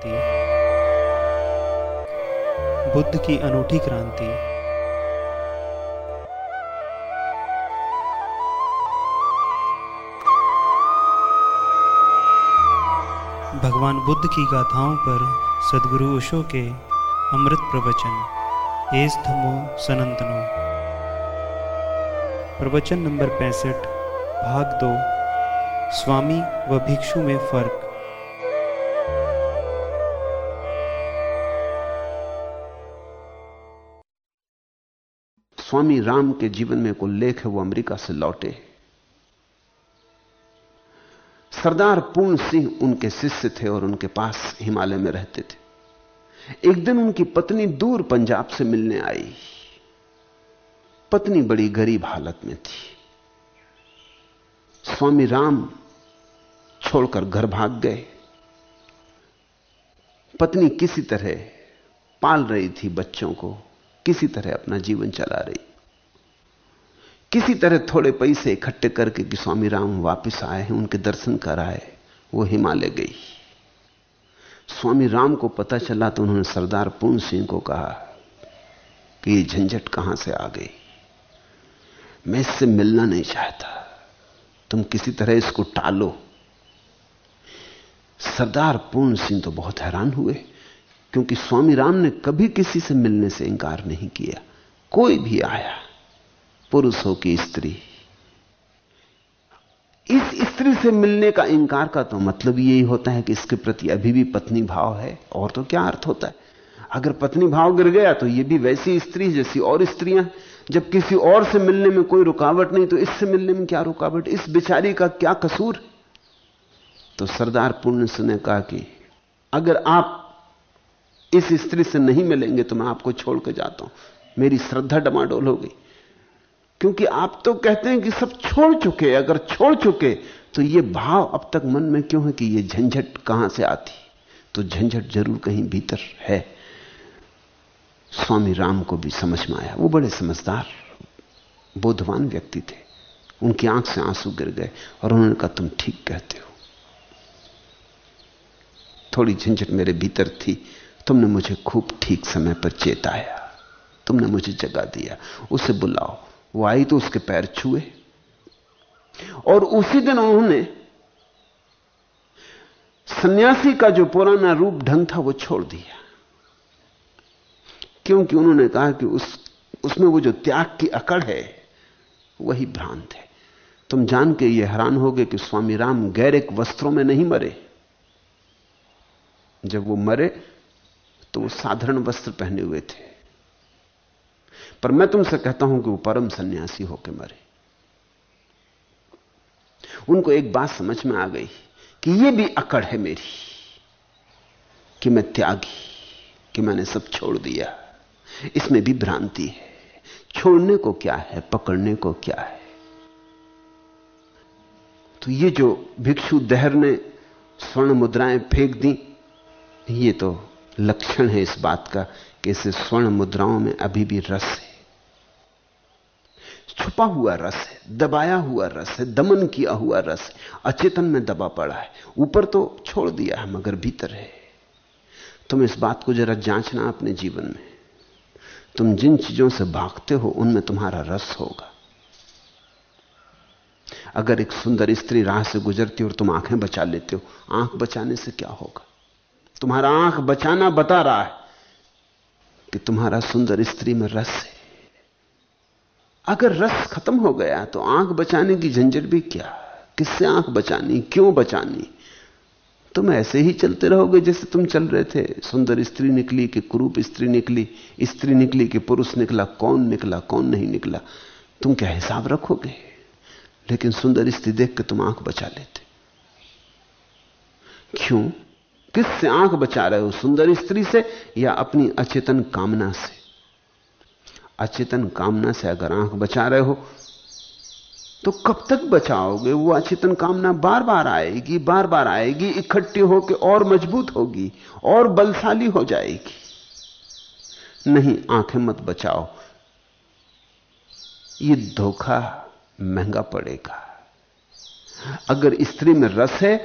शक्ति बुद्ध की अनूठी क्रांति। भगवान बुद्ध की गाथाओं पर सदगुरु ओशो के अमृत प्रवचन। एस धमो सनंतनो। प्रवचन नंबर पैंसठ, भाग दो। स्वामी व भिक्षु में फ़र्क। स्वामी राम के जीवन में को लेख है, वो अमेरिका से लौटे। सरदार पूर्ण सिंह उनके शिष्य थे और उनके पास हिमालय में रहते थे। एक दिन उनकी पत्नी दूर पंजाब से मिलने आई। पत्नी बड़ी गरीब हालत में थी। स्वामी राम छोड़कर घर भाग गए। पत्नी किसी तरह पाल रही थी बच्चों को, किसी तरह अपना जीवन चला रही। किसी तरह थोड़े पैसे इकट्ठे करके कि स्वामी राम वापस आए हैं, उनके दर्शन कर आए वो हिमालय गई। स्वामी राम को पता चला तो उन्होंने सरदार पूर्ण सिंह को कहा कि ये झंझट कहाँ से आ गई? मैं इससे मिलना नहीं चाहता। तुम किसी तरह इसको टालो। सरदार पूर्ण सिंह तो बहुत हैरान हुए, क्योंकि स्वामी राम ने कभी किसी से मिलने से इंकार नहीं किया। कोई भी आया। पुरुष कि स्त्री। इस स्त्री से मिलने का इंकार का तो मतलब यही होता है कि इसके प्रति अभी भी पत्नी भाव है, और तो क्या अर्थ होता है? अगर पत्नी भाव गिर गया तो यह भी वैसी स्त्री जैसी और स्त्रियाँ, जब किसी और से मिलने में कोई रुकावट नहीं तो इससे मिलने में क्या रुकावट? इस बिचारी का क्या कसूर? तो सरदार पुण्य से ने कहा कि, अगर आप इस स्त्री से नहीं मिलेंगे तो मैं आपको छोड़ के जाता हूँ। मेरी श्रद्धा डमाडोल हो गई। क्योंकि आप तो कहते हैं कि सब छोड़ चुके, अगर छोड़ चुके तो ये भाव अब तक मन में क्यों है कि ये झंझट कहाँ से आती? तो झंझट ज़रूर कहीं भीतर है। स्वामी राम को भी समझ में आया। वो बड़े समझदार, बोधवान व्यक्ति थे। उनकी आँख से आँसू गिर गए और उन्होंने कहा, तुम ठीक कहते हो। थोड़ी झंझट मेरे भीतर थी। तुमने मुझे खूब ठीक समय पर चेताया। तुमने मुझे जगा दिया। उसे बुलाओ। वो आई तो उसके पैर छुए। और उसी दिन उन्होंने सन्यासी का जो पुराना रूप ढंग था वो छोड़ दिया। क्योंकि उन्होंने कहा कि उस, उसमें वो जो त्याग की अकड़ है, वही भ्रांत है। तुम जान के ये हैरान होगे कि स्वामी राम गैर एक वस्त्रों में नहीं मरे। जब वो मरे तो वो साधारण वस्त्र पहने हुए थे। पर मैं तुमसे कहता हूँ कि वो परम सन्यासी होकर मरे। उनको एक बात समझ में आ गई कि ये भी अकड़ है मेरी कि मैं त्यागी, कि मैंने सब छोड़ दिया। इसमें भी भ्रांति है। छोड़ने को क्या है, पकड़ने को क्या है? तो ये जो भिक्षु दहर ने स्वर्ण मुद्राएँ फेंक दी, ये तो लक्षण है इस बात का कि इसे स्वर्ण मुद्राओं में अभी भी रस है। छुपा हुआ रस है, दबाया हुआ रस है, दमन किया हुआ रस है, अचेतन में दबा पड़ा है। ऊपर तो छोड़ दिया है, मगर भीतर है। तुम इस बात को जरा जांचना अपने जीवन में। तुम जिन चीज़ों से भागते हो, उनमें तुम्हारा रस होगा। अगर एक सुंदर स्त्री राह से गुजरती और तुम आँखें बचा लेते हो, आँख बचाने से क्या होगा? तुम्हारा आँख बचाना बता रहा है कि तुम्हारा सुंदर स्त्री में रस है। अगर रस खत्म हो गया तो आँख बचाने की झंझट भी क्या? किससे आँख बचानी? क्यों बचानी? तुम ऐसे ही चलते रहोगे जैसे तुम चल रहे थे। सुंदर स्त्री निकली कि कुरूप स्त्री निकली। स्त्री निकली कि पुरुष निकला। कौन निकला, कौन नहीं निकला? तुम क्या हिसाब रखोगे? लेकिन सुंदर स्त्री देख के तुम आँख बचा लेते। क्यों? किससे आँख बचा रहे हो? सुंदर स्त्री से या अपनी अचेतन कामना से? अचेतन कामना से अगर आँख बचा रहे हो तो कब तक बचाओगे? वो अचेतन कामना बार बार आएगी बार बार आएगी, इकट्ठी होकर और मज़बूत होगी, और बलशाली हो जाएगी। नहीं, आँखें मत बचाओ। ये धोखा महँगा पड़ेगा। अगर स्त्री में रस है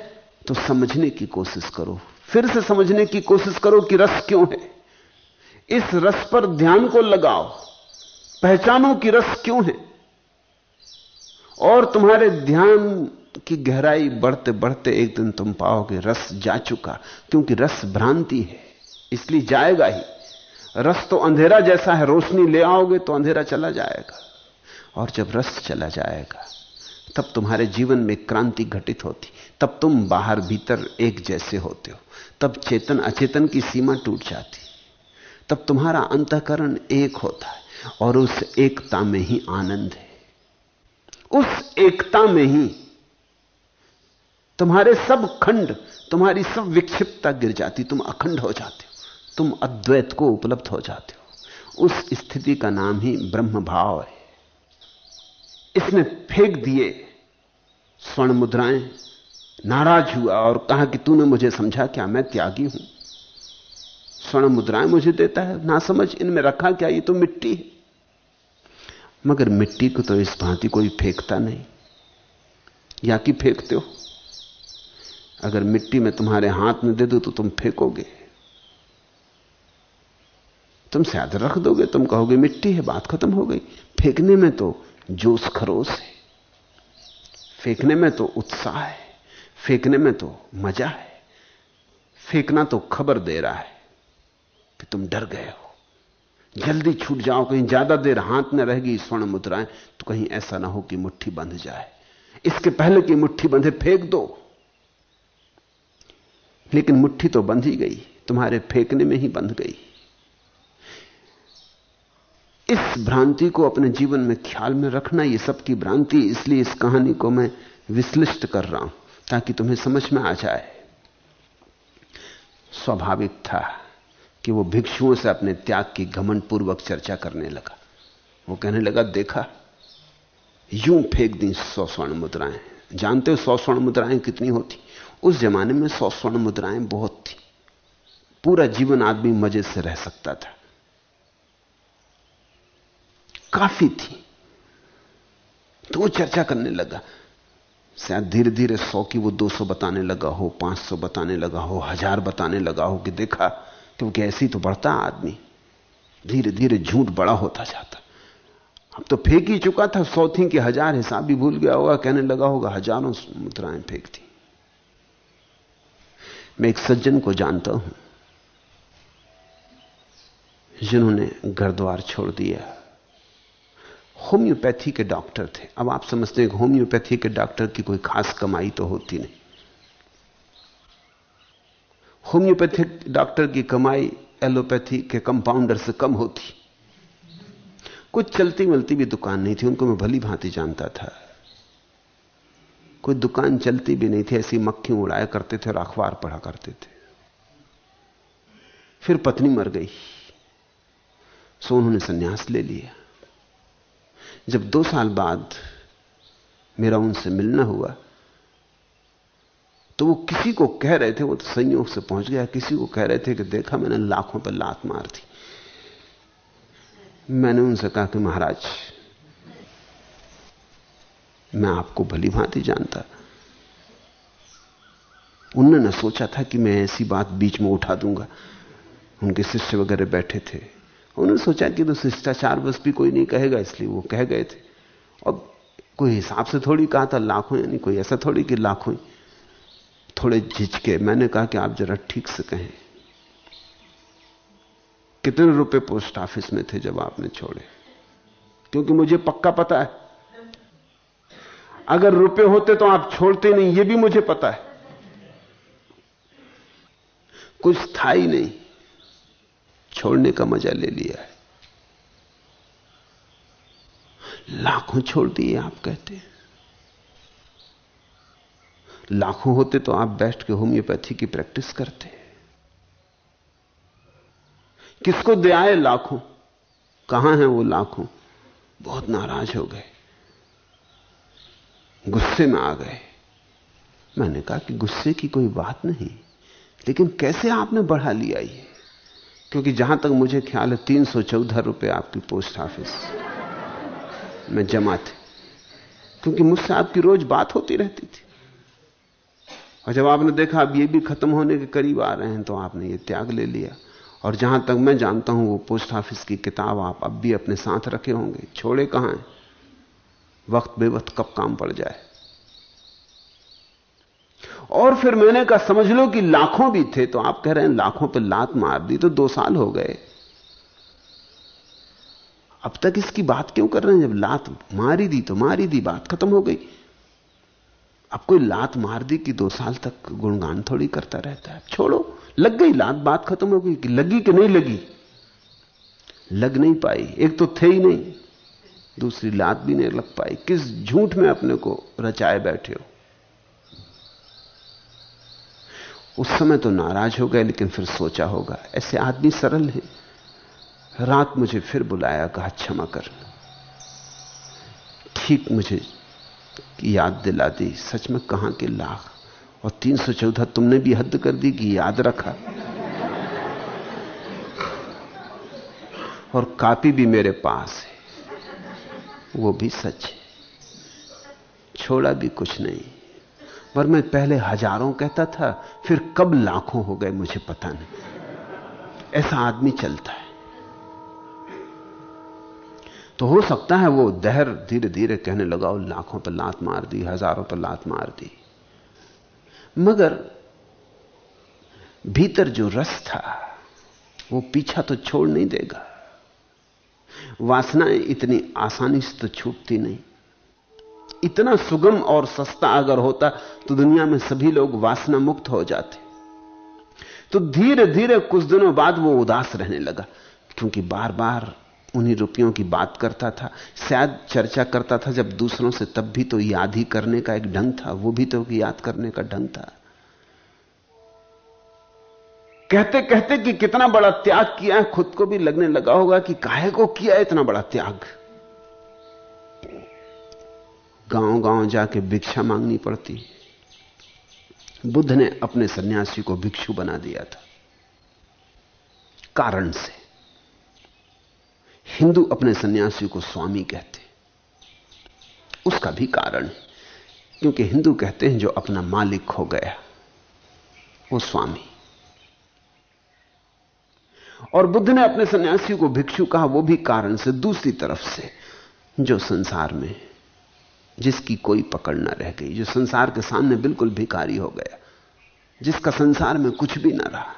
तो समझने की कोशिश करो। फिर से समझने की कोशिश करो कि रस क्यों है। इस रस पर ध्यान को लगाओ। पहचानो कि रस क्यों है? और तुम्हारे ध्यान की गहराई बढ़ते बढ़ते एक दिन तुम पाओगे, रस जा चुका, क्योंकि रस भ्रांति है, इसलिए जाएगा ही। रस तो अंधेरा जैसा है, रोशनी ले आओगे तो अंधेरा चला जाएगा। और जब रस चला जाएगा, तब तुम्हारे जीवन में क्रांति घटित होती, तब तुम बाहर भीतर एक जैसे होते हो, तब चेतन अचेतन की सीमा टूट जाती, तब तुम्हारा अंतकरण एक होता है। और उस एकता में ही आनंद है। उस एकता में ही तुम्हारे सब खंड, तुम्हारी सब विक्षिप्तता गिर जाती, तुम अखंड हो जाते हो, तुम अद्वैत को उपलब्ध हो जाते हो। उस स्थिति का नाम ही ब्रह्म भाव है। इसने फेंक दिए स्वर्ण मुद्राएँ, नाराज़ हुआ और कहा कि तूने मुझे समझा क्या, मैं त्यागी हूँ। स्वर्ण मुद्राएँ मुझे देता है, ना समझ, इनमें रखा क्या, ये तो मिट्टी है। मगर मिट्टी को तो इस भांति कोई फेंकता नहीं। या कि फेंकते हो? अगर मिट्टी में तुम्हारे हाथ में दे दो तो तुम फेंकोगे। तुम शायद रख दोगे, तुम कहोगे, मिट्टी है, बात खत्म हो गई। फेंकने में तो जोश खरोश है। फेंकने में तो उत्साह है। फेंकने में तो मज़ा है। फेंकना तो खबर दे रहा है कि तुम डर गए हो। जल्दी छूट जाओ, कहीं ज़्यादा देर हाथ में रहेगी स्वर्ण मुद्राएँ तो कहीं ऐसा ना हो कि मुट्ठी बंध जाए। इसके पहले की मुट्ठी बंधे, फेंक दो। लेकिन मुट्ठी तो बंध ही गई, तुम्हारे फेंकने में ही बंध गई। इस भ्रांति को अपने जीवन में ख्याल में रखना यह सबकी भ्रांति, इसलिए इस कहानी को मैं विश्लिष्ट कर रहा हूँ, ताकि तुम्हें समझ में आ जाए। स्वाभाविक था। कि वो भिक्षुओं से अपने त्याग की घमंड पूर्वक चर्चा करने लगा। वो कहने लगा, देखा, यूँ फेंक दी सौ स्वर्ण मुद्राएँ। जानते हो सौ स्वर्ण मुद्राएँ कितनी होती? उस जमाने में सौ स्वर्ण मुद्राएँ बहुत थी। पूरा जीवन आदमी मज़े से रह सकता था। काफ़ी थी। तो वो चर्चा करने लगा। शायद धीरे धीरे सौ की वो दो सौ बताने लगा हो, पाँच सौ बताने लगा हो, हज़ार बताने लगा हो कि देखा क्योंकि ऐसी तो बढ़ता आदमी। धीरे धीरे झूठ बड़ा होता जाता। अब तो फेंक ही चुका था, सौ थी कि हज़ार हिसाब भी भूल गया होगा, कहने लगा होगा, हज़ारों मुद्राएँ फेंक थी मैं एक सज्जन को जानता हूँ, जिन्होंने घर द्वार छोड़ दिया। होम्योपैथी के डॉक्टर थे। अब आप समझते हैं कि होम्योपैथी के डॉक्टर की कोई खास कमाई तो होती नहीं। होम्योपैथिक डॉक्टर की कमाई एलोपैथी के कंपाउंडर से कम होती। कुछ चलती मिलती भी दुकान नहीं थी, उनको मैं भली भांति जानता था। कोई दुकान चलती भी नहीं थी, ऐसी मक्खी उड़ाया करते थे और अखबार पढ़ा करते थे। फिर पत्नी मर गई। सो उन्होंने संन्यास ले लिया। जब दो साल बाद मेरा उनसे मिलना हुआ तो वो किसी को कह रहे थे, वो तो संयोग से पहुँच गया, किसी को कह रहे थे कि देखा मैंने लाखों पर लात मार दी। मैंने उनसे कहा कि महाराज, मैं आपको भली भांति जानता। उन्होंने सोचा था कि मैं ऐसी बात बीच में उठा दूँगा। उनके शिष्य वगैरह बैठे थे। उन्होंने सोचा कि तो शिष्टाचार बस भी कोई नहीं कहेगा, इसलिए वो कह गए थे। और कोई हिसाब से थोड़ी कहा था, लाखों, यानी कोई ऐसा थोड़ी कि लाखों थोड़े झिझके। मैंने कहा कि आप जरा ठीक से कहें। कितने रुपए पोस्ट ऑफ़िस में थे जब आपने छोड़े? क्योंकि मुझे पक्का पता है। अगर रुपए होते तो आप छोड़ते नहीं, ये भी मुझे पता है। कुछ था ही नहीं। छोड़ने का मज़ा ले लिया है। लाखों छोड़ दिए आप कहते हैं। लाखों होते तो आप बैठ के होम्योपैथी की प्रैक्टिस करते किसको दे आए लाखों? कहाँ हैं वो लाखों? बहुत नाराज़ हो गए। गुस्से में आ गए। मैंने कहा कि गुस्से की कोई बात नहीं, लेकिन कैसे आपने बढ़ा लिया ये? क्योंकि जहाँ तक मुझे ख्याल है, तीन सौ चौदह रुपये आपकी पोस्ट ऑफ़िस। में जमा थे। क्योंकि मुझसे आपकी रोज बात होती रहती थी। और जब आपने देखा अब ये भी खत्म होने के करीब आ रहे हैं तो आपने ये त्याग ले लिया। और जहाँ तक मैं जानता हूँ, वो पोस्ट ऑफ़िस की किताब आप अब भी अपने साथ रखे होंगे। छोड़े कहाँ हैं? वक्त बेवक्त कब काम पड़ जाए? और फिर मैंने कहा, समझ लो कि लाखों भी थे तो आप कह रहे हैं लाखों पर लात मार दी तो दो साल हो गए। अब तक इसकी बात क्यों कर रहे हैं? जब लात मारी दी तो मारी दी, बात खत्म हो गई। अब कोई लात मार दी कि दो साल तक गुणगान थोड़ी करता रहता है? छोड़ो, लग गई लात, बात खत्म हो गई कि लगी कि नहीं लगी? लग नहीं पाई, एक तो थे ही नहीं, दूसरी लात भी नहीं लग पाई। किस झूठ में अपने को रचाए बैठे हो? उस समय तो नाराज़ हो गए, लेकिन फिर सोचा होगा, ऐसे आदमी सरल है। रात मुझे फिर बुलाया, कहा, क्षमा कर। ठीक मुझे याद दिला दी सच में कहाँ के लाख? और तीन सौ चौदह तुमने भी हद कर दी कि याद रखा। और कापी भी मेरे पास है। वो भी सच है। छोड़ा भी कुछ नहीं। पर मैं पहले हज़ारों कहता था, फिर कब लाखों हो गए मुझे पता नहीं। ऐसा आदमी चलता है। तो हो सकता है वो दहर धीरे धीरे कहने लगा वो लाखों पर लात मार दी, हज़ारों पर लात मार दी। मगर भीतर जो रस था, वो पीछा तो छोड़ नहीं देगा। वासनाएँ इतनी आसानी से तो छूटती नहीं। इतना सुगम और सस्ता अगर होता तो दुनिया में सभी लोग वासना मुक्त हो जाते। तो धीरे धीरे कुछ दिनों बाद वो उदास रहने लगा, क्योंकि बार बार उन्हीं रुपयों की बात करता था। शायद चर्चा करता था जब दूसरों से, तब भी तो याद ही करने का एक ढंग था, वो भी तो याद करने का ढंग था। कहते कहते कि कितना बड़ा त्याग किया है, खुद को भी लगने लगा होगा कि काहे को किया इतना बड़ा त्याग। गाँव गाँव जाके भिक्षा मांगनी पड़ती। बुद्ध ने अपने सन्यासी को भिक्षु बना दिया था। कारण से। हिंदू अपने सन्यासी को स्वामी कहते उसका भी कारण है, क्योंकि हिंदू कहते हैं जो अपना मालिक हो गया, वो स्वामी। और बुद्ध ने अपने सन्यासी को भिक्षु कहा, वो भी कारण से दूसरी तरफ़ से, जो संसार में जिसकी कोई पकड़ ना रह गई, जो संसार के सामने बिल्कुल भिकारी हो गया, जिसका संसार में कुछ भी ना रहा।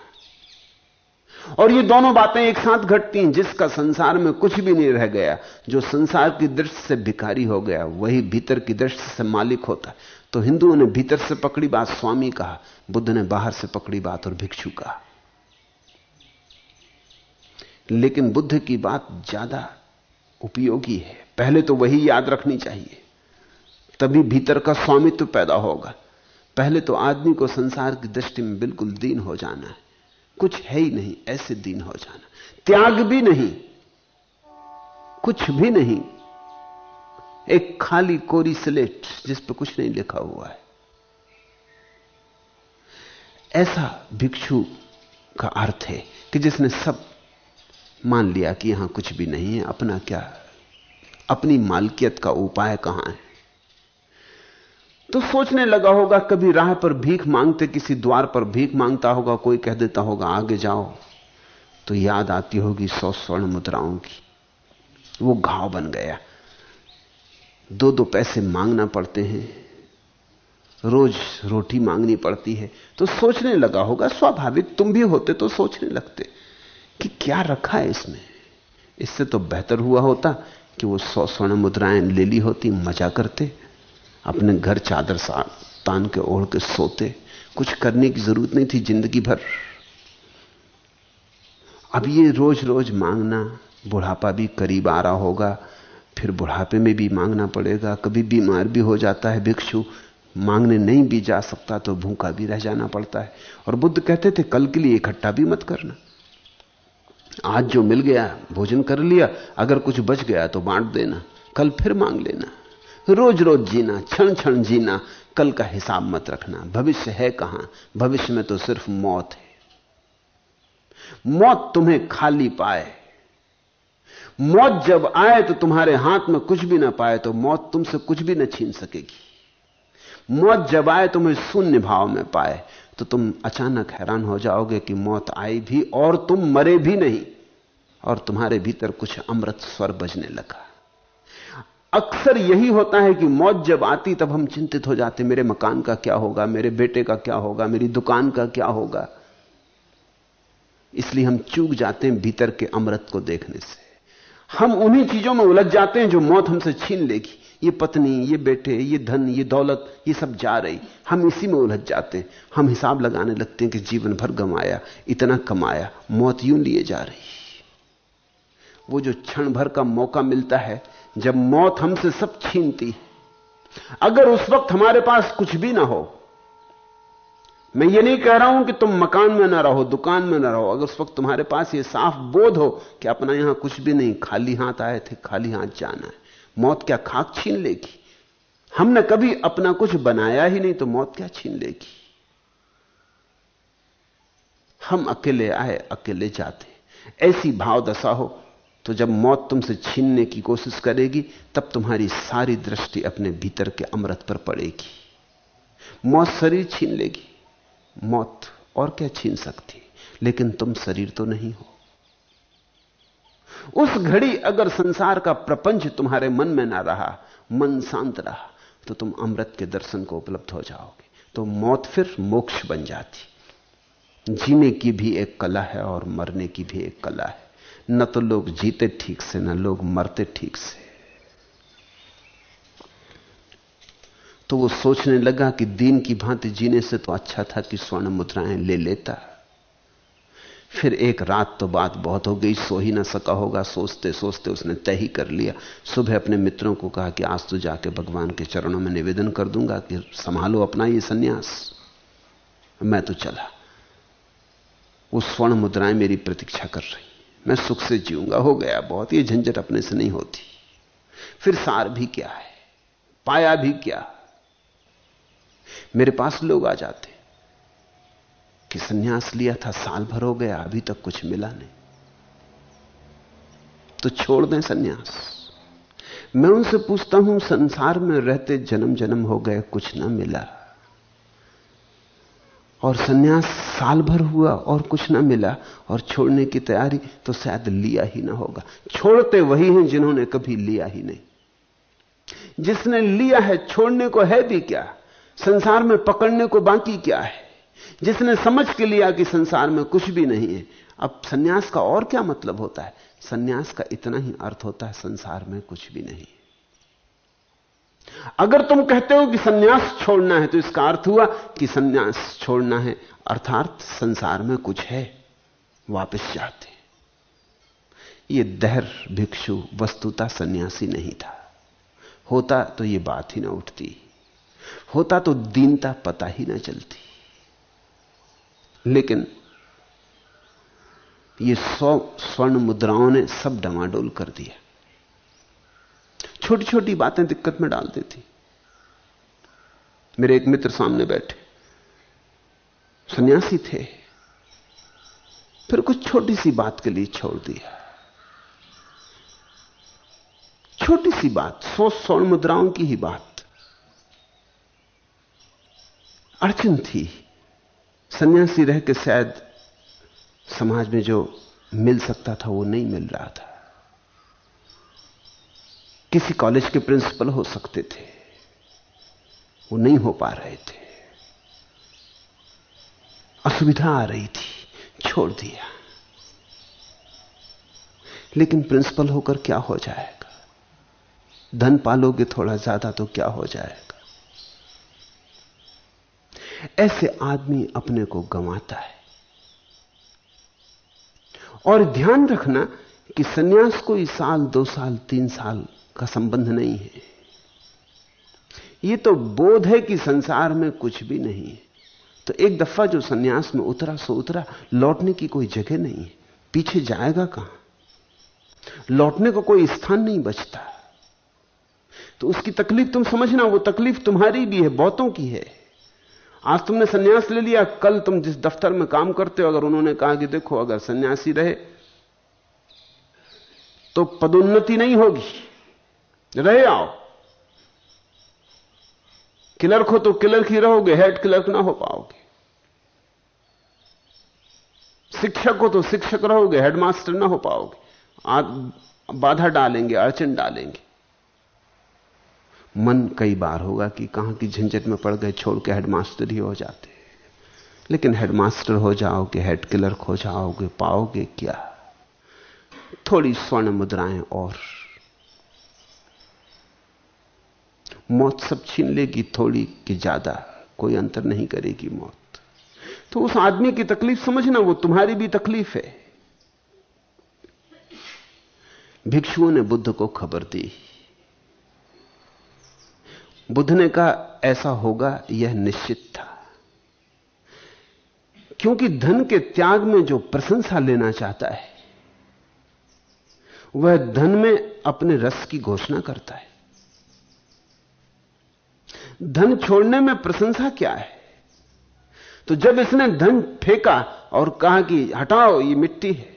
और ये दोनों बातें एक साथ घटती हैं, जिसका संसार में कुछ भी नहीं रह गया। जो संसार की दृष्टि से भिखारी हो गया, वही भीतर की दृष्टि से मालिक होता। है तो हिंदुओं ने भीतर से पकड़ी बात, स्वामी कहा, बुद्ध ने बाहर से पकड़ी बात और भिक्षु कहा। लेकिन बुद्ध की बात ज़्यादा उपयोगी है। पहले तो वही याद रखनी चाहिए। तभी भीतर का स्वामित्व पैदा होगा। पहले तो आदमी को संसार की दृष्टि में बिल्कुल दीन हो जाना है। कुछ है ही नहीं, ऐसे दीन हो जाना। त्याग भी नहीं, कुछ भी नहीं। एक खाली कोरी स्लेट जिस पर कुछ नहीं लिखा हुआ है। ऐसा भिक्षु का अर्थ है कि जिसने सब मान लिया कि यहाँ कुछ भी नहीं है, अपना क्या, अपनी मालकियत का उपाय कहाँ है? तो सोचने लगा होगा, कभी राह पर भीख मांगते, किसी द्वार पर भीख माँगता होगा, कोई कह देता होगा, आगे जाओ। तो याद आती होगी सौ स्वर्ण मुद्राओं की। वो घाव बन गया। दो दो पैसे मांगना पड़ते हैं। रोज रोटी मांगनी पड़ती है। तो सोचने लगा होगा, स्वाभाविक, तुम भी होते तो सोचने लगते कि क्या रखा है इसमें। इससे तो बेहतर हुआ होता कि वो सौ स्वर्ण मुद्राएँ ले ली होती, मज़ा करते। अपने घर चादर सा तान के ओढ़ के सोते। कुछ करने की ज़रूरत नहीं थी ज़िंदगी भर। अब ये रोज रोज मांगना बुढ़ापा भी करीब आ रहा होगा। फिर बुढ़ापे में भी मांगना पड़ेगा। कभी बीमार भी हो जाता है भिक्षु। मांगने नहीं भी जा सकता तो भूखा भी रह जाना पड़ता है। और बुद्ध कहते थे, कल के लिए इकट्ठा भी मत करना। आज जो मिल गया, भोजन कर लिया। अगर कुछ बच गया तो बांट देना। कल फिर मांग लेना। रोज रोज जीना, क्षण क्षण जीना, कल का हिसाब मत रखना। भविष्य है कहाँ? भविष्य में तो सिर्फ़ मौत है। मौत तुम्हें खाली पाए। मौत जब आए तो तुम्हारे हाथ में कुछ भी ना पाए तो मौत तुमसे कुछ भी ना छीन सकेगी। मौत जब आए तुम्हें शून्य भाव में पाए तो तुम अचानक हैरान हो जाओगे कि मौत आई भी और तुम मरे भी नहीं और तुम्हारे भीतर कुछ अमृत स्वर बजने लगा। अक्सर यही होता है कि मौत जब आती, तब हम चिंतित हो जाते मेरे मकान का क्या होगा, मेरे बेटे का क्या होगा, मेरी दुकान का क्या होगा। इसलिए हम चूक जाते हैं भीतर के अमृत को देखने से। हम उन्हीं चीज़ों में उलझ जाते हैं जो मौत हमसे छीन लेगी। ये पत्नी, ये बेटे, ये धन, ये दौलत, ये सब जा रही। हम इसी में उलझ जाते हैं। हम हिसाब लगाने लगते हैं कि जीवन भर गमाया, इतना कमाया, मौत यूँ लिए जा रही। वो जो क्षण भर का मौका मिलता है जब मौत हमसे सब छीनती अगर उस वक्त हमारे पास कुछ भी ना हो, मैं ये नहीं कह रहा हूँ कि तुम मकान में ना रहो, दुकान में ना रहो। अगर उस वक्त तुम्हारे पास ये साफ़ बोध हो कि अपना यहाँ कुछ भी नहीं, खाली हाथ आए थे, खाली हाथ जाना है, मौत क्या खाक छीन लेगी? हमने कभी अपना कुछ बनाया ही नहीं तो मौत क्या छीन लेगी? हम अकेले आए, अकेले जाते। ऐसी भाव दशा हो तो जब मौत तुमसे छीनने की कोशिश करेगी, तब तुम्हारी सारी दृष्टि अपने भीतर के अमृत पर पड़ेगी। मौत शरीर छीन लेगी। मौत और क्या छीन सकती? लेकिन तुम शरीर तो नहीं हो। उस घड़ी अगर संसार का प्रपंच तुम्हारे मन में ना रहा, मन शांत रहा तो तुम अमृत के दर्शन को उपलब्ध हो जाओगे। तो मौत फिर मोक्ष बन जाती। जीने की भी एक कला है और मरने की भी एक कला है। न तो लोग जीते ठीक से, न लोग मरते ठीक से। तो वो सोचने लगा कि दीन की भांति जीने से तो अच्छा था कि स्वर्ण मुद्राएँ ले लेता। फिर एक रात तो बात बहुत हो गई, सो ही ना सका होगा। सोचते सोचते उसने तय ही कर लिया। सुबह अपने मित्रों को कहा कि आज तो जाके भगवान के चरणों में निवेदन कर दूँगा कि संभालो अपना ये सन्यास। मैं तो चला। वो स्वर्ण मुद्राएँ मेरी प्रतीक्षा कर रही। मैं सुख से जीऊँगा। हो गया, बहुत ये झंझट अपने से नहीं होती। फिर सार भी क्या है? पाया भी क्या? मेरे पास लोग आ जाते। कि सन्यास लिया था, साल भर हो गया, अभी तक कुछ मिला नहीं। तो छोड़ दें सन्यास। मैं उनसे पूछता हूँ, संसार में रहते जन्म जन्म हो गए, कुछ ना मिला। और सन्यास साल भर हुआ और कुछ ना मिला और छोड़ने की तैयारी तो शायद लिया ही ना होगा। छोड़ते वही हैं जिन्होंने कभी लिया ही नहीं। जिसने लिया है, छोड़ने को है भी क्या? संसार में पकड़ने को बाकी क्या है? जिसने समझ के लिया कि संसार में कुछ भी नहीं है, अब सन्यास का और क्या मतलब होता है? सन्यास का इतना ही अर्थ होता है, संसार में कुछ भी नहीं। अगर तुम कहते हो कि सन्यास छोड़ना है तो इसका अर्थ हुआ कि सन्यास छोड़ना है। अर्थात संसार में कुछ है, वापस जाते ये दहर, भिक्षु, वस्तुता सन्यासी नहीं था। होता तो ये बात ही ना उठती। होता तो दीनता पता ही ना चलती। लेकिन ये सौ स्वर्ण मुद्राओं ने सब डमाडोल कर दिया। छोटी छोटी बातें दिक्कत में डाल देती। मेरे एक मित्र सामने बैठे। सन्यासी थे। फिर कुछ छोटी सी बात के लिए छोड़ दिया। छोटी सी बात सौ स्वर्ण मुद्राओं की ही बात। अड़चन थी। सन्यासी रह के शायद समाज में जो मिल सकता था वो नहीं मिल रहा था। किसी कॉलेज के प्रिंसिपल हो सकते थे। वो नहीं हो पा रहे थे। असुविधा आ रही थी। छोड़ दिया। लेकिन प्रिंसिपल होकर क्या हो जाएगा? धन पालोगे थोड़ा ज़्यादा तो क्या हो जाएगा? ऐसे आदमी अपने को गंवाता है। और ध्यान रखना कि सन्यास कोई साल, दो साल, तीन साल का संबंध नहीं है। यह तो बोध है कि संसार में कुछ भी नहीं है। तो एक दफ़ा जो सन्यास में उतरा, सो उतरा, लौटने की कोई जगह नहीं है। पीछे जाएगा कहाँ? लौटने को कोई स्थान नहीं बचता। तो उसकी तकलीफ़ तुम समझना, वो तकलीफ़ तुम्हारी भी है, बहुतों की है। आज तुमने सन्यास ले लिया, कल तुम जिस दफ्तर में काम करते हो, अगर उन्होंने कहा कि देखो, अगर सन्यासी रहे तो पदोन्नति नहीं होगी। रहे आओ। क्लर्क हो तो क्लर्क ही रहोगे, हेड क्लर्क ना हो पाओगे। शिक्षक हो तो शिक्षक रहोगे, हेडमास्टर ना हो पाओगे। बाधा डालेंगे, अड़चन डालेंगे। मन कई बार होगा कि कहाँ की झंझट में पड़ गए, छोड़ के हेडमास्टर ही हो जाते। लेकिन हेडमास्टर हो जाओगे, हेड क्लर्क हो जाओगे, पाओगे क्या? थोड़ी स्वर्ण मुद्राएँ और मौत सब छीन लेगी थोड़ी कि ज़्यादा। कोई अंतर नहीं करेगी मौत। तो उस आदमी की तकलीफ़ समझना, वो तुम्हारी भी तकलीफ़ है। भिक्षुओं ने बुद्ध को खबर दी। बुद्ध ने कहा, ऐसा होगा, यह निश्चित था। क्योंकि धन के त्याग में जो प्रशंसा लेना चाहता है, वह धन में अपने रस की घोषणा करता है। धन छोड़ने में प्रशंसा क्या है? तो जब इसने धन फेंका और कहा कि हटाओ, ये मिट्टी है,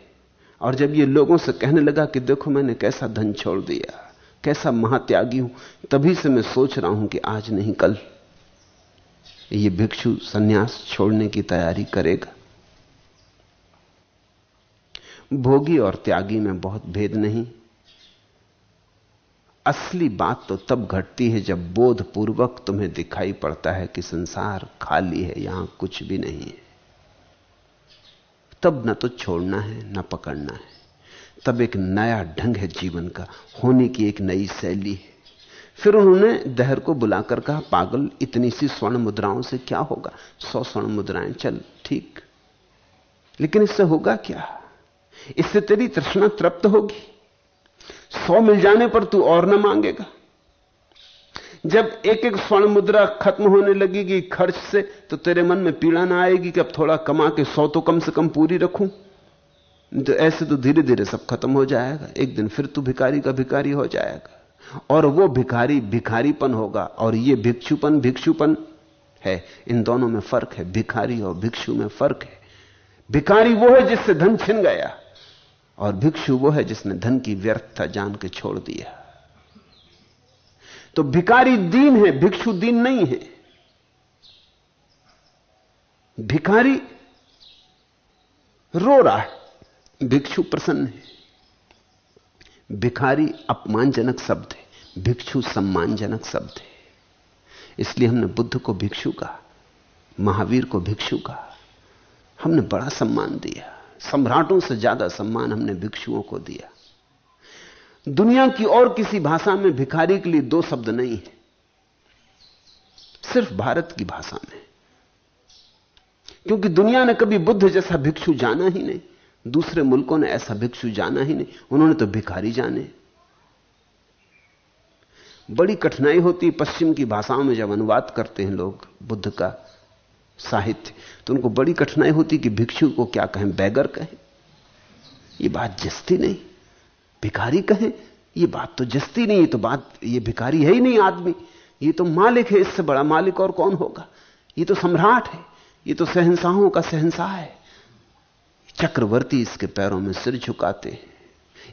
और जब ये लोगों से कहने लगा कि देखो मैंने कैसा धन छोड़ दिया, कैसा महात्यागी हूँ, तभी से मैं सोच रहा हूँ कि आज नहीं कल ये भिक्षु सन्यास छोड़ने की तैयारी करेगा। भोगी और त्यागी में बहुत भेद नहीं। असली बात तो तब घटती है जब बोध पूर्वक तुम्हें दिखाई पड़ता है कि संसार खाली है, यहाँ कुछ भी नहीं है। तब न तो छोड़ना है, न पकड़ना है। तब एक नया ढंग है जीवन का, होने की एक नई शैली है। फिर उन्होंने दहर को बुलाकर कहा, पागल, इतनी सी स्वर्ण मुद्राओं से क्या होगा? सौ स्वर्ण मुद्राएँ, चल, ठीक। लेकिन इससे होगा क्या? इससे तेरी तृष्णा तृप्त होगी। सौ मिल जाने पर तू और ना मांगेगा। जब एक एक स्वर्ण मुद्रा खत्म होने लगेगी खर्च से तो तेरे मन में पीड़ा ना आएगी कि अब थोड़ा कमा के सौ तो कम से कम पूरी रखूँ। तो ऐसे तो धीरे धीरे सब खत्म हो जाएगा। एक दिन फिर तू भिकारी का भिकारी हो जाएगा। और वो भिखारी भिखारीपन होगा, और ये भिक्षुपन भिक्षुपन है। इन दोनों में फ़र्क है। भिखारी और भिक्षु में फ़र्क है। भिखारी वो है जिससे धन छिन गया। और भिक्षु वो है जिसने धन की व्यर्थता जान के छोड़ दिया। तो भिखारी दीन है, भिक्षु दीन नहीं है। भिखारी रो रहा है, भिक्षु प्रसन्न है। भिखारी अपमानजनक शब्द है, भिक्षु सम्मानजनक शब्द है। इसलिए हमने बुद्ध को भिक्षु कहा, महावीर को भिक्षु कहा, हमने बड़ा सम्मान दिया। सम्राटों से ज़्यादा सम्मान हमने भिक्षुओं को दिया। दुनिया की और किसी भाषा में भिखारी के लिए दो शब्द नहीं है। सिर्फ़ भारत की भाषा में। क्योंकि दुनिया ने कभी बुद्ध जैसा भिक्षु जाना ही नहीं। दूसरे मुल्कों ने ऐसा भिक्षु जाना ही नहीं। उन्होंने तो भिखारी जाने। बड़ी कठिनाई होती पश्चिम की भाषाओं में जब अनुवाद करते हैं लोग बुद्ध का। साहित्य। तो उनको बड़ी कठिनाई होती कि भिक्षु को क्या कहें, बैगर कहें? ये बात जस्ती नहीं। भिखारी कहें, ये बात तो जस्ती नहीं तो बात, ये भिखारी है ही नहीं आदमी। ये तो मालिक है, इससे बड़ा मालिक और कौन होगा? ये तो सम्राट है, ये तो सहनसाहों का सहनसाह है। चक्रवर्ती इसके पैरों में सिर झुकाते हैं।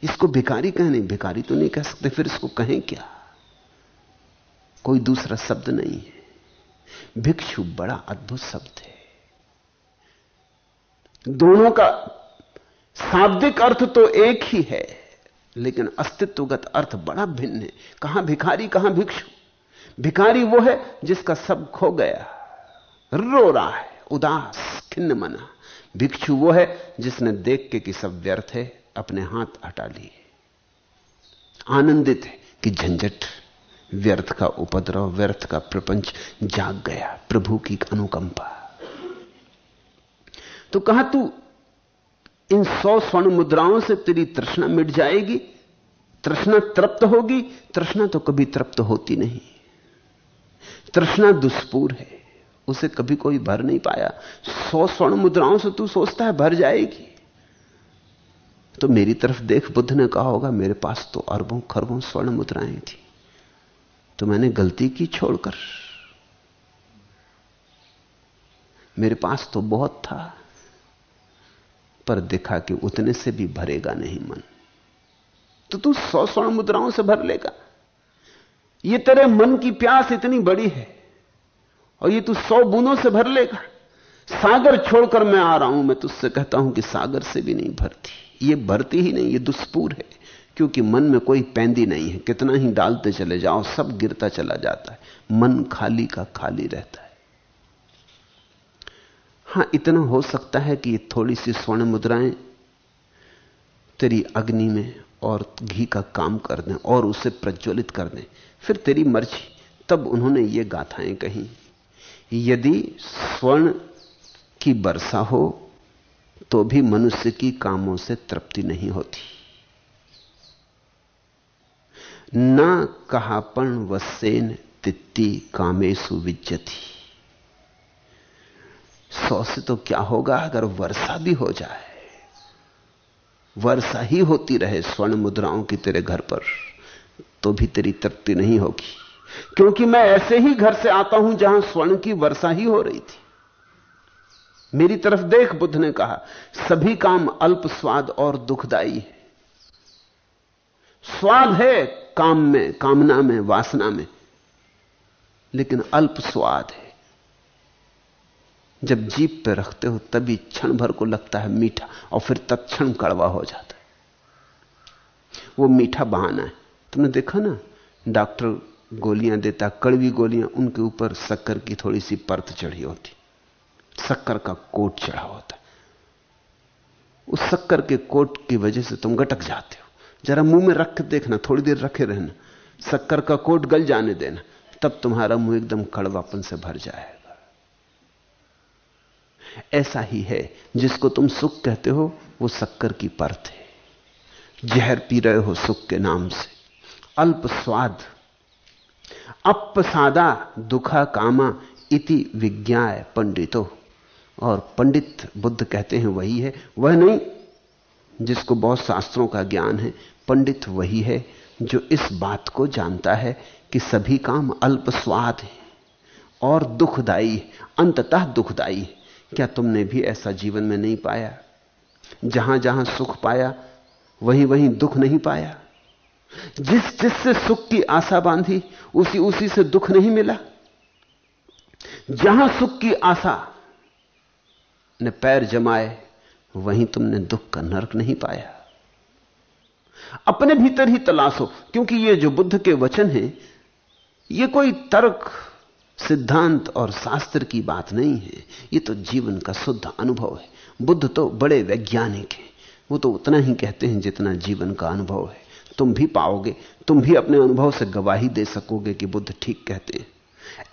इसको भिखारी कहने भिखारी तो नहीं कह सकते, फिर इसको कहें क्या? कोई दूसरा शब्द नहीं है। भिक्षु बड़ा अद्भुत शब्द है। दोनों का शाब्दिक अर्थ तो एक ही है, लेकिन अस्तित्वगत अर्थ बड़ा भिन्न है। कहाँ भिखारी, कहाँ भिक्षु? भिखारी वो है जिसका सब खो गया, रो रहा है, उदास, खिन्न मना। भिक्षु वो है जिसने देख के कि सब व्यर्थ है, अपने हाथ हटा लिए। आनंदित है कि झंझट व्यर्थ का उपद्रव, व्यर्थ का प्रपंच जाग गया, प्रभु की अनुकंपा। तो कहा तू, इन सौ स्वर्ण मुद्राओं से तेरी तृष्णा मिट जाएगी, तृष्णा तृप्त होगी, तृष्णा तो कभी तृप्त होती नहीं। तृष्णा दुष्पूर है, उसे कभी कोई भर नहीं पाया। सौ स्वर्ण मुद्राओं से तू सोचता है, भर जाएगी। तो मेरी तरफ़ देख, बुद्ध ने कहा होगा, मेरे पास तो अरबों खरबों स्वर्ण मुद्राएँ थी। तो मैंने गलती की छोड़कर। मेरे पास तो बहुत था, पर देखा कि उतने से भी भरेगा नहीं मन। तो तू सौ स्वर्ण मुद्राओं से भर लेगा। ये तेरे मन की प्यास इतनी बड़ी है, और ये तू सौ बूंदों से भर लेगा। सागर छोड़कर मैं आ रहा हूँ, मैं तुझसे कहता हूँ कि सागर से भी नहीं भरती। ये भरती ही नहीं, ये दुष्पूर है। क्योंकि मन में कोई पैंदी नहीं है। कितना ही डालते चले जाओ, सब गिरता चला जाता है। मन खाली का खाली रहता है। हाँ, इतना हो सकता है कि थोड़ी सी स्वर्ण मुद्राएँ तेरी अग्नि में और घी का काम कर दें और उसे प्रज्वलित कर दें। फिर तेरी मर्ज़ी। तब उन्होंने ये गाथाएँ कही। यदि स्वर्ण की वर्षा हो तो भी मनुष्य की कामों से तृप्ति नहीं होती। न कहापण वसेन तित्ती कामेशु विज्जती। सौ से तो क्या होगा अगर वर्षा भी हो जाए? वर्षा ही होती रहे स्वर्ण मुद्राओं की तेरे घर पर तो भी तेरी तृप्ति नहीं होगी। क्योंकि मैं ऐसे ही घर से आता हूँ जहाँ स्वर्ण की वर्षा ही हो रही थी। मेरी तरफ़ देख, बुद्ध ने कहा, सभी काम अल्प स्वाद और दुखदाई है। स्वाद है काम में, कामना में, वासना में। लेकिन अल्प स्वाद है। जब जीप पे रखते हो, तभी क्षण भर को लगता है मीठा, और फिर तत्क्षण कड़वा हो जाता है। वो मीठा बहाना है। तुमने देखा ना? डॉक्टर गोलियाँ देता, कड़वी गोलियाँ, उनके ऊपर शक्कर की थोड़ी सी परत चढ़ी होती। शक्कर का कोट चढ़ा होता उस शक्कर के कोट की वजह से तुम गटक जाते हो। जरा मुँह में रख के देखना, थोड़ी देर रखे रहना। शक्कर का कोट गल जाने देना, तब तुम्हारा मुँह एकदम कड़वापन से भर जाएगा। ऐसा ही है, जिसको तुम सुख कहते हो, वो शक्कर की परत है। जहर पी रहे हो सुख के नाम से। अल्प स्वाद। अपसादा दुखा कामा इति विज्ञा पंडितो। और पंडित बुद्ध कहते हैं वही है, वह नहीं जिसको बहुत शास्त्रों का ज्ञान है, पंडित वही है, जो इस बात को जानता है कि सभी काम अल्प स्वाद है और दुखदाई अंततः दुखदाई क्या तुमने भी ऐसा जीवन में नहीं पाया? जहाँ जहाँ सुख पाया, वहीं वहीं दुख नहीं पाया। जिस जिससे सुख की आशा बांधी, उसी उसी से दुख नहीं मिला। जहाँ सुख की आशा ने पैर जमाए वहीं तुमने दुख का नरक नहीं पाया। अपने भीतर ही तलाशो क्योंकि ये जो बुद्ध के वचन हैं, ये कोई तर्क, सिद्धांत और शास्त्र की बात नहीं है। ये तो जीवन का शुद्ध अनुभव है। बुद्ध तो बड़े वैज्ञानिक हैं। वो तो उतना ही कहते हैं जितना जीवन का अनुभव है। तुम भी पाओगे, तुम भी अपने अनुभव से गवाही दे सकोगे कि बुद्ध ठीक कहते हैं।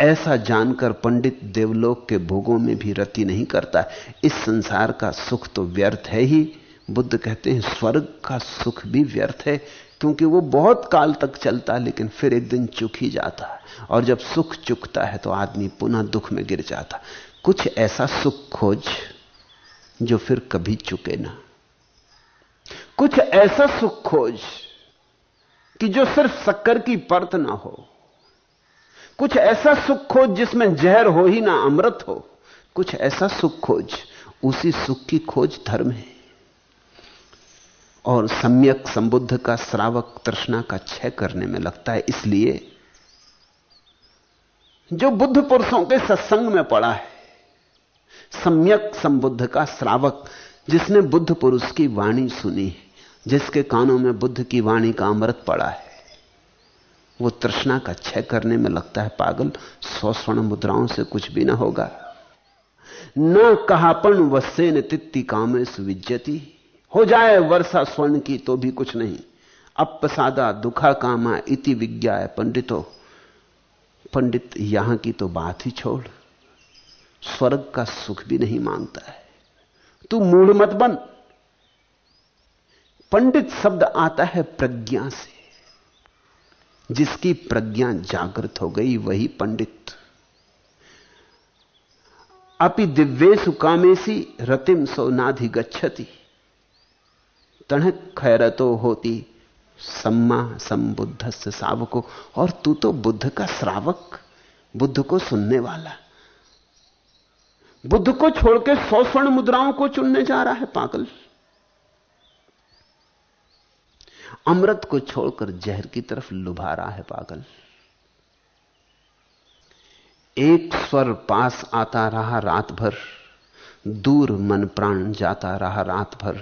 ऐसा जानकर पंडित देवलोक के भोगों में भी रति नहीं करता। इस संसार का सुख तो व्यर्थ है ही। बुद्ध कहते हैं, स्वर्ग का सुख भी व्यर्थ है, क्योंकि वो बहुत काल तक चलता है लेकिन फिर एक दिन चुक ही जाता। है और जब सुख चुकता है तो आदमी पुनः दुख में गिर जाता। कुछ ऐसा सुख खोज, जो फिर कभी चुके ना। कुछ ऐसा सुख खोज, कि जो सिर्फ़ शक्कर की परत ना हो। कुछ ऐसा सुख खोज जिसमें जहर हो ही ना, अमृत हो। कुछ ऐसा सुख खोज, उसी सुख की खोज धर्म है। और सम्यक संबुद्ध का, श्रावक तृष्णा का क्षय करने में लगता है, इसलिए जो बुद्ध पुरुषों के सत्संग में पड़ा है, सम्यक संबुद्ध का, श्रावक, जिसने बुद्ध पुरुष की वाणी सुनी है, जिसके कानों में बुद्ध की वाणी का अमृत पड़ा है वो तृष्णा का क्षय करने में लगता है पागल, सौ स्वर्ण मुद्राओं से कुछ भी ना होगा। न कहापन वस्से तित्ति कामे सुविज्यति। हो जाए वर्षा स्वर्ण की तो भी कुछ नहीं। अपसादा दुखा कामा इति विज्ञा है पंडितो। पंडित यहाँ की तो बात ही छोड़। स्वर्ग का सुख भी नहीं माँगता है। तू मूढ़ मत बन। पंडित शब्द आता है प्रज्ञा से। जिसकी प्रज्ञा जागृत हो गई, वही पंडित। अपि दिव्येशु कामेसी रतिम सो नाधि गच्छति। तणक खैरतो होती, सम्मा संबुद्ध से सावको। और तू तो बुद्ध का श्रावक, बुद्ध को सुनने वाला। बुद्ध को छोड़कर सौ स्वर्ण मुद्राओं को चुनने जा रहा है पागल। अमृत को छोड़कर जहर की तरफ़ लुभा रहा है पागल। एक स्वर पास आता रहा रात भर दूर मन प्राण जाता रहा रात भर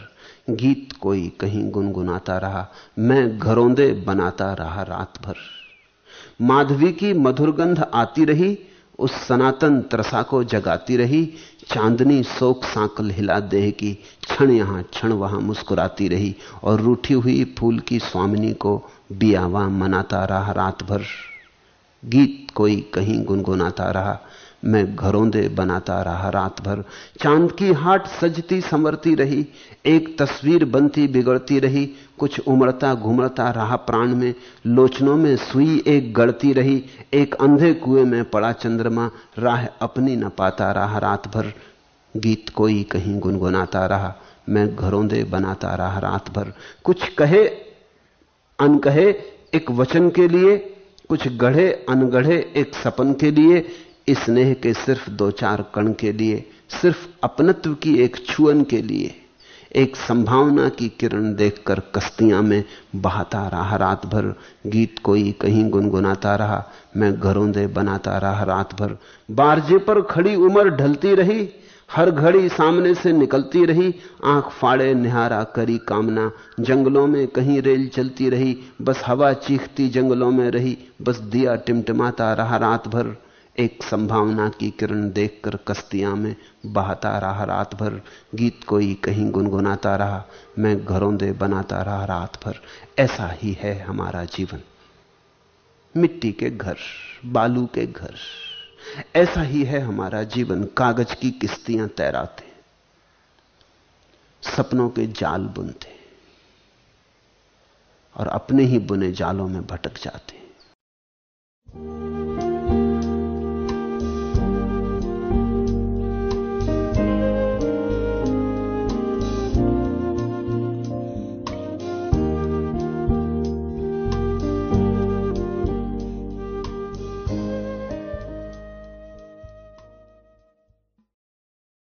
गीत कोई कहीं गुनगुनाता रहा, मैं घरोंदे बनाता रहा रात भर माधवी की मधुर गंध आती रही, उस सनातन त्रसा को जगाती रही चांदनी शोक सांकल हिला देह की क्षण यहाँ, क्षण वहाँ मुस्कुराती रही और रूठी हुई फूल की स्वामिनी को बियावा मनाता रहा रात भर गीत कोई कहीं गुनगुनाता रहा। मैं घरोंदे बनाता रहा रात भर चाँद की हाट सजती संवरती रही, एक तस्वीर बनती बिगड़ती रही, कुछ उमड़ता घुमड़ता रहा प्राण में। लोचनों में सुई एक गड़ती रही, एक अंधे कुएँ में पड़ा चंद्रमा। राह अपनी न पाता रहा रात भर गीत कोई कहीं गुनगुनाता रहा। मैं घरोंदे बनाता रहा रात भर कुछ कहे, अनकहे, एक वचन के लिए, कुछ गढ़े, अनगढ़े, एक सपन के लिए। स्नेह के सिर्फ़ दो चार कण के लिए, सिर्फ़ अपनत्व की एक छुअन के लिए, एक संभावना की किरण देखकर कश्तियाँ में बहाता रहा रात भर गीत कोई कहीं गुनगुनाता रहा, मैं घरों दे बनाता रहा रात भर बारजे पर खड़ी उम्र ढलती रही, हर घड़ी सामने से निकलती रही, आँख फाड़े निहारा करी कामना, जंगलों में कहीं रेल चलती रही, बस हवा चीखती जंगलों में रही, बस दिया टिमटिमाता रहा रात भर एक संभावना की किरण देखकर कश्तियाँ में बहाता रहा रात भर गीत कोई कहीं गुनगुनाता रहा, मैं घरों दे बनाता रहा रात भर ऐसा ही है हमारा जीवन। मिट्टी के घर, बालू के घर, ऐसा ही है हमारा जीवन। कागज़ की किस्तियाँ तैराते, सपनों के जाल बुनते, और अपने ही बुने जालों में भटक जाते।